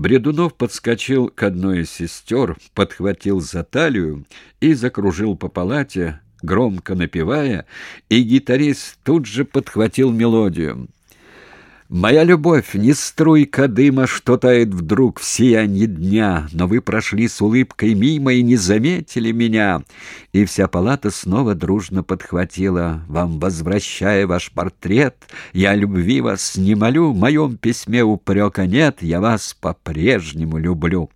Бредунов подскочил к одной из сестер, подхватил за талию и закружил по палате, громко напевая, и гитарист тут же подхватил мелодию. Моя любовь не струйка дыма, что тает вдруг в сиянье дня, но вы прошли с улыбкой мимо и не заметили меня. И вся палата снова дружно подхватила, вам возвращая ваш портрет, я любви вас не молю, в моем письме упрека нет, я вас по-прежнему люблю.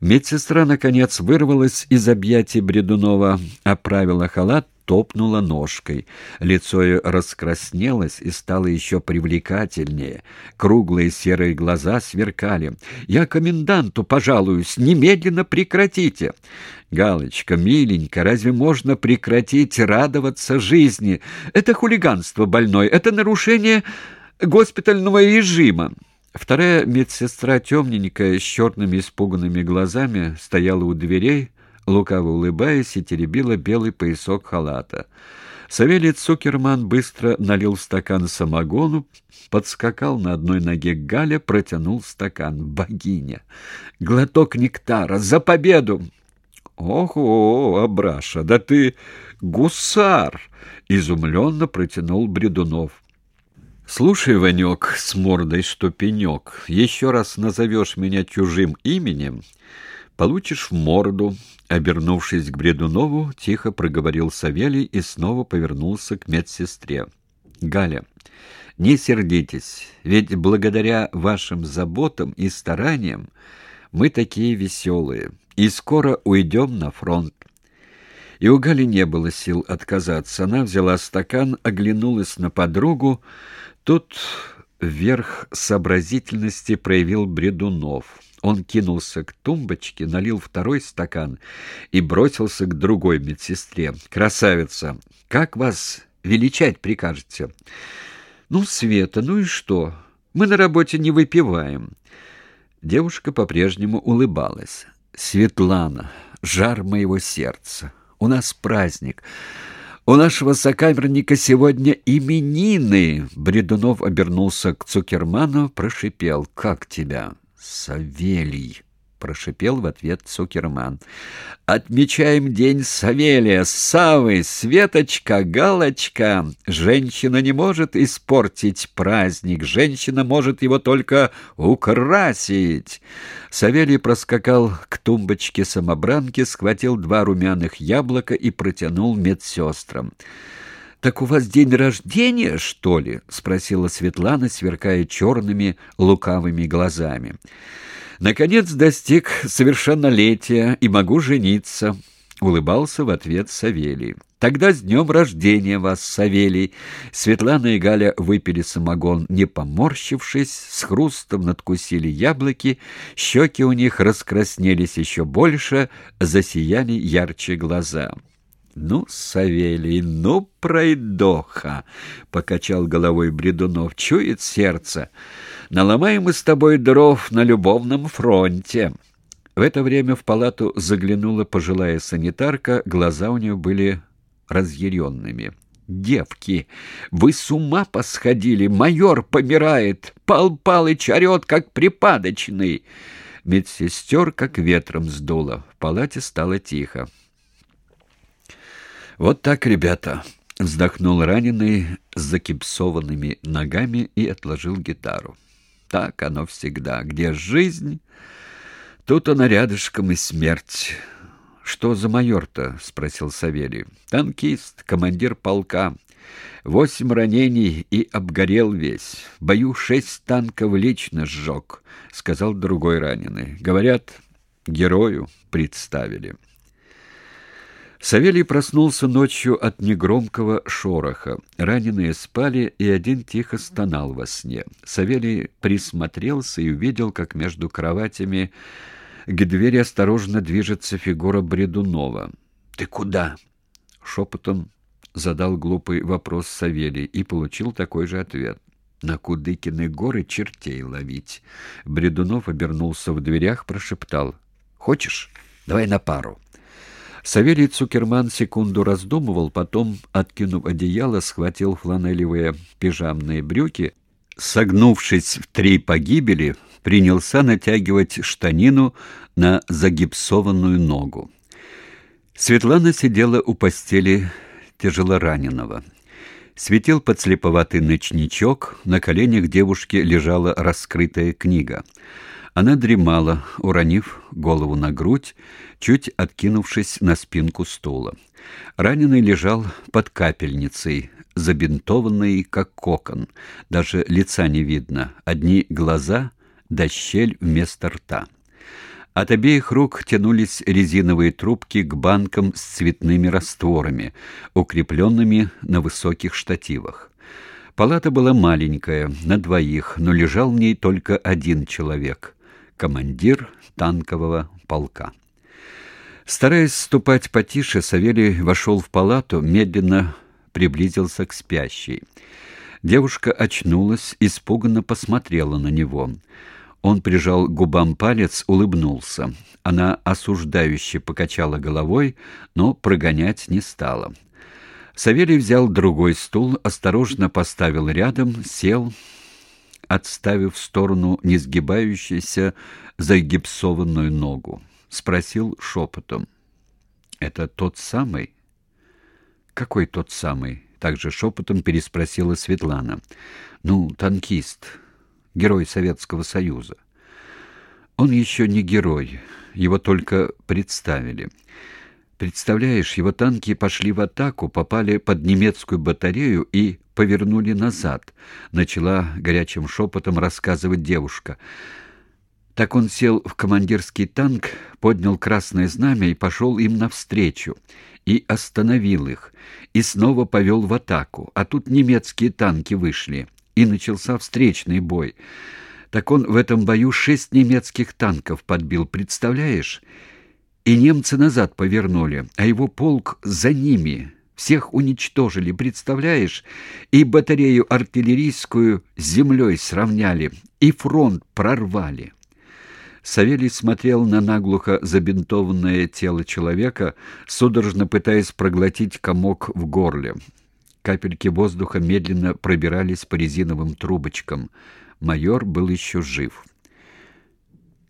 Медсестра, наконец, вырвалась из объятий Бредунова, оправила халат, топнула ножкой. Лицо ее раскраснелось и стало еще привлекательнее. Круглые серые глаза сверкали. «Я коменданту пожалуюсь, немедленно прекратите!» «Галочка, миленько, разве можно прекратить радоваться жизни? Это хулиганство больной, это нарушение госпитального режима!» Вторая медсестра, темненькая, с черными испуганными глазами, стояла у дверей, лукаво улыбаясь, и теребила белый поясок халата. Савелий Цукерман быстро налил стакан самогону, подскакал на одной ноге к Гале, протянул стакан. Богиня! Глоток нектара! За победу! «Ого, Абраша, да ты гусар!» — изумленно протянул Бредунов. «Слушай, Ванек, с мордой что еще раз назовешь меня чужим именем, получишь в морду». Обернувшись к Бредунову, тихо проговорил Савелий и снова повернулся к медсестре. «Галя, не сердитесь, ведь благодаря вашим заботам и стараниям мы такие веселые, и скоро уйдем на фронт. И у Гали не было сил отказаться. Она взяла стакан, оглянулась на подругу. Тут вверх сообразительности проявил Бредунов. Он кинулся к тумбочке, налил второй стакан и бросился к другой медсестре. «Красавица! Как вас величать прикажете?» «Ну, Света, ну и что? Мы на работе не выпиваем». Девушка по-прежнему улыбалась. «Светлана, жар моего сердца, у нас праздник». «У нашего сокамерника сегодня именины!» Бредунов обернулся к Цукерману, прошипел. «Как тебя?» Савелий, прошипел в ответ Цукерман. Отмечаем день Савелия, Савы, Светочка, Галочка. Женщина не может испортить праздник, женщина может его только украсить. Савелий проскакал к тумбочке самобранки, схватил два румяных яблока и протянул медсестрам. «Так у вас день рождения, что ли?» — спросила Светлана, сверкая черными лукавыми глазами. «Наконец достиг совершеннолетия и могу жениться», — улыбался в ответ Савелий. «Тогда с днем рождения вас, Савелий!» Светлана и Галя выпили самогон, не поморщившись, с хрустом надкусили яблоки, щеки у них раскраснелись еще больше, засияли ярче глаза. «Ну, Савелий, ну, пройдоха!» — покачал головой Бредунов. «Чует сердце. Наломаем мы с тобой дров на любовном фронте». В это время в палату заглянула пожилая санитарка, глаза у нее были разъяренными. «Девки, вы с ума посходили! Майор помирает! Пал Палыч орет, как припадочный!» Медсестер как ветром сдуло. В палате стало тихо. «Вот так, ребята!» — вздохнул раненый с закипсованными ногами и отложил гитару. «Так оно всегда. Где жизнь, тут она рядышком и смерть». «Что за майор-то?» — спросил Савелий. «Танкист, командир полка. Восемь ранений и обгорел весь. В бою шесть танков лично сжег», — сказал другой раненый. «Говорят, герою представили». Савелий проснулся ночью от негромкого шороха. Раненые спали, и один тихо стонал во сне. Савелий присмотрелся и увидел, как между кроватями к двери осторожно движется фигура Бредунова. «Ты куда?» Шепотом задал глупый вопрос Савелий и получил такой же ответ. «На Кудыкины горы чертей ловить». Бредунов обернулся в дверях, прошептал. «Хочешь? Давай на пару». Савелий Цукерман секунду раздумывал, потом, откинув одеяло, схватил фланелевые пижамные брюки, согнувшись в три погибели, принялся натягивать штанину на загипсованную ногу. Светлана сидела у постели тяжелораненого. Светил подслеповатый ночничок, на коленях девушки лежала раскрытая книга. Она дремала, уронив голову на грудь, чуть откинувшись на спинку стула. Раненый лежал под капельницей, забинтованный, как кокон. Даже лица не видно, одни глаза да щель вместо рта. От обеих рук тянулись резиновые трубки к банкам с цветными растворами, укрепленными на высоких штативах. Палата была маленькая, на двоих, но лежал в ней только один человек — командир танкового полка. Стараясь ступать потише, Савелий вошел в палату, медленно приблизился к спящей. Девушка очнулась, испуганно посмотрела на него — он прижал губам палец, улыбнулся. Она осуждающе покачала головой, но прогонять не стала. Савелий взял другой стул, осторожно поставил рядом, сел, отставив в сторону несгибающуюся загипсованную ногу. Спросил шепотом. «Это тот самый?» «Какой тот самый?» Также шепотом переспросила Светлана. «Ну, танкист, герой Советского Союза. Он еще не герой, его только представили. Представляешь, его танки пошли в атаку, попали под немецкую батарею и повернули назад, начала горячим шепотом рассказывать девушка. Так он сел в командирский танк, поднял красное знамя и пошел им навстречу, и остановил их, и снова повел в атаку, а тут немецкие танки вышли и начался встречный бой. Так он в этом бою шесть немецких танков подбил, представляешь? И немцы назад повернули, а его полк за ними. Всех уничтожили, представляешь? И батарею артиллерийскую с землей сравняли, и фронт прорвали. Савелий смотрел на наглухо забинтованное тело человека, судорожно пытаясь проглотить комок в горле. Капельки воздуха медленно пробирались по резиновым трубочкам. Майор был еще жив.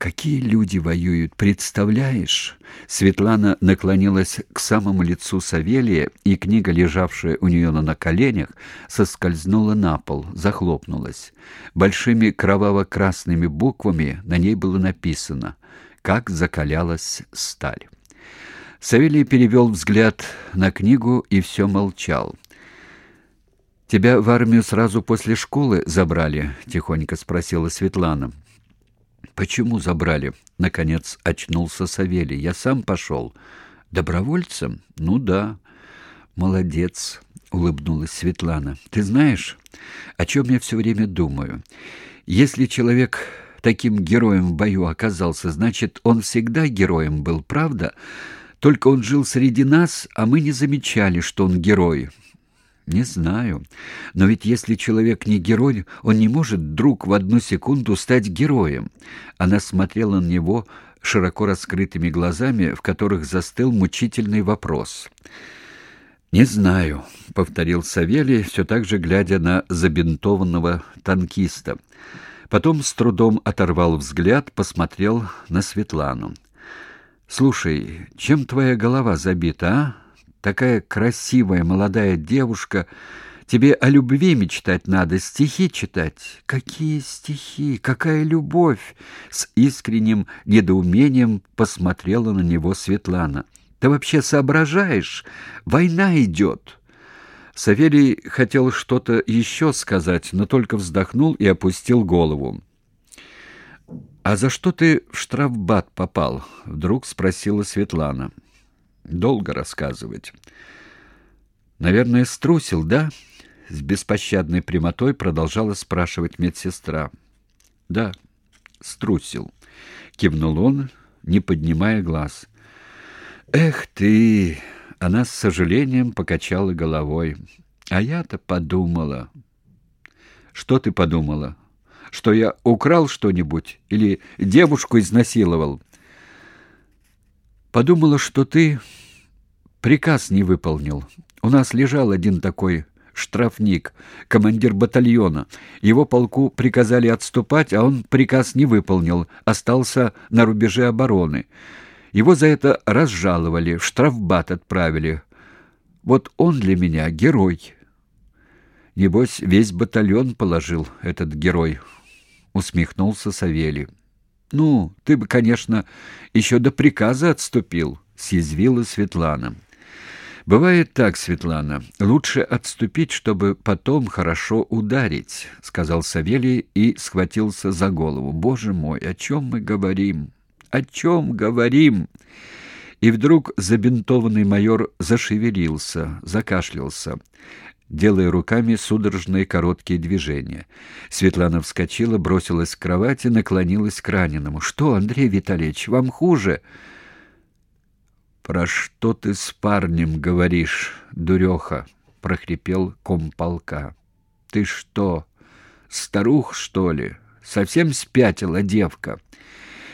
Какие люди воюют, представляешь? Светлана наклонилась к самому лицу Савелия, и книга, лежавшая у нее на коленях, соскользнула на пол, захлопнулась. Большими кроваво-красными буквами на ней было написано: "Как закалялась сталь". Савелий перевел взгляд на книгу и все молчал. Тебя в армию сразу после школы забрали, тихонько спросила Светлана. Почему забрали? наконец очнулся Савелий. Я сам пошел. добровольцем. Ну да. Молодец, улыбнулась Светлана. Ты знаешь, о чем я все время думаю? Если человек таким героем в бою оказался, значит, он всегда героем был, правда? Только он жил среди нас, а мы не замечали, что он герой. Не знаю. Но ведь если человек не герой, он не может вдруг в одну секунду стать героем. Она смотрела на него широко раскрытыми глазами, в которых застыл мучительный вопрос. «Не знаю», — повторил Савелий, все так же глядя на забинтованного танкиста. Потом с трудом оторвал взгляд, посмотрел на Светлану. «Слушай, чем твоя голова забита, а?» Такая красивая молодая девушка. Тебе о любви мечтать надо, стихи читать. Какие стихи, какая любовь! С искренним недоумением посмотрела на него Светлана. Ты вообще соображаешь? Война идет!» Савелий хотел что-то еще сказать, но только вздохнул и опустил голову. «А за что ты в штрафбат попал?» — вдруг спросила Светлана. Долго рассказывать. Наверное, струсил, да? С беспощадной прямотой продолжала спрашивать медсестра. Да, струсил, кивнул он, не поднимая глаз. Эх ты, она с сожалением покачала головой. А я-то подумала. Что ты подумала? Что я украл что-нибудь или девушку изнасиловал? Подумала, что ты приказ не выполнил. У нас лежал один такой штрафник, командир батальона. Его полку приказали отступать, а он приказ не выполнил, остался на рубеже обороны. Его за это разжаловали, в штрафбат отправили. Вот он для меня герой. Небось, весь батальон положил этот герой, — усмехнулся Савелий. «Ну, ты бы, конечно, еще до приказа отступил», — съязвила Светлана. «Бывает так, Светлана. Лучше отступить, чтобы потом хорошо ударить», — сказал Савелий и схватился за голову. «Боже мой, о чем мы говорим? О чем говорим?» И вдруг забинтованный майор зашевелился, закашлялся делая руками судорожные короткие движения. Светлана вскочила, бросилась к кровати, наклонилась к раненому. «Что, Андрей Витальевич, вам хуже?» «Про что ты с парнем говоришь, дуреха?» — прохрипел комполка. «Ты что, старух, что ли? Совсем спятила девка?»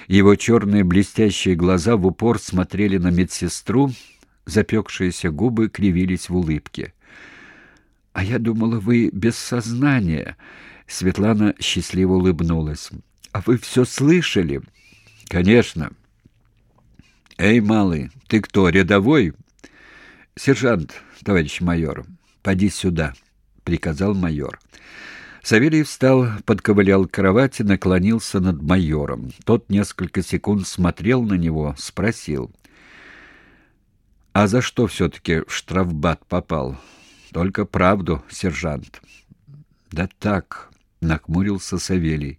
Его черные блестящие глаза в упор смотрели на медсестру, запекшиеся губы кривились в улыбке. «А я думала, вы без сознания». Светлана счастливо улыбнулась. «А вы все слышали?» «Конечно». «Эй, малый, ты кто, рядовой?» «Сержант, товарищ майор, поди сюда», — приказал майор. Савелий встал, подковылял к кровати, наклонился над майором. Тот несколько секунд смотрел на него, спросил. «А за что все-таки в штрафбат попал?» Только правду, сержант. Да так, нахмурился Савелий.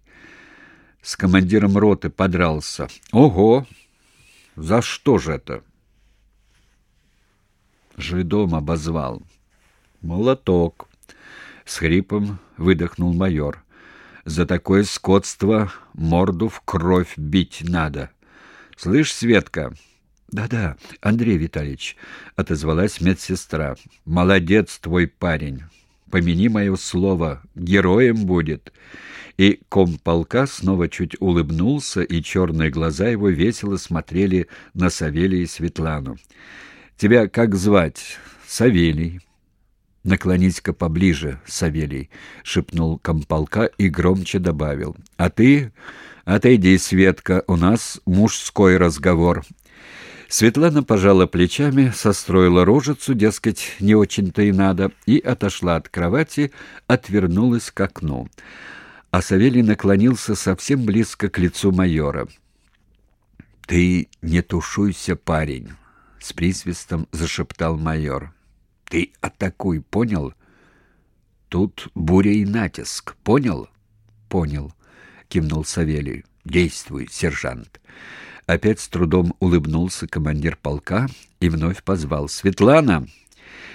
С командиром роты подрался. Ого! За что же это? Жидом обозвал. Молоток. С хрипом выдохнул майор. За такое скотство морду в кровь бить надо. Слышь, Светка, «Да-да, Андрей Витальевич», — отозвалась медсестра. «Молодец твой парень. Помяни мое слово, героем будет». И комполка снова чуть улыбнулся, и черные глаза его весело смотрели на Савелия и Светлану. «Тебя как звать?» «Савелий». «Наклонись-ка поближе, Савелий», — шепнул комполка и громче добавил. «А ты...» «Отойди, Светка, у нас мужской разговор. Светлана пожала плечами, состроила рожицу, дескать, не очень-то и надо, и отошла от кровати, отвернулась к окну. А Савелий наклонился совсем близко к лицу майора. «Ты не тушуйся, парень!» — с присвистом зашептал майор. «Ты атакуй, понял? Тут буря и натиск, понял?» «Понял», — кивнул Савелий. «Действуй, сержант». Опять с трудом улыбнулся командир полка и вновь позвал. «Светлана!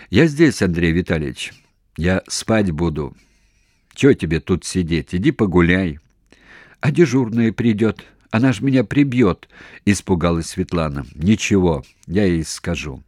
Я здесь, Андрей Витальевич. Я спать буду. Чего тебе тут сидеть? Иди погуляй». «А дежурная придет. Она ж меня прибьет», — испугалась Светлана. «Ничего, я ей скажу».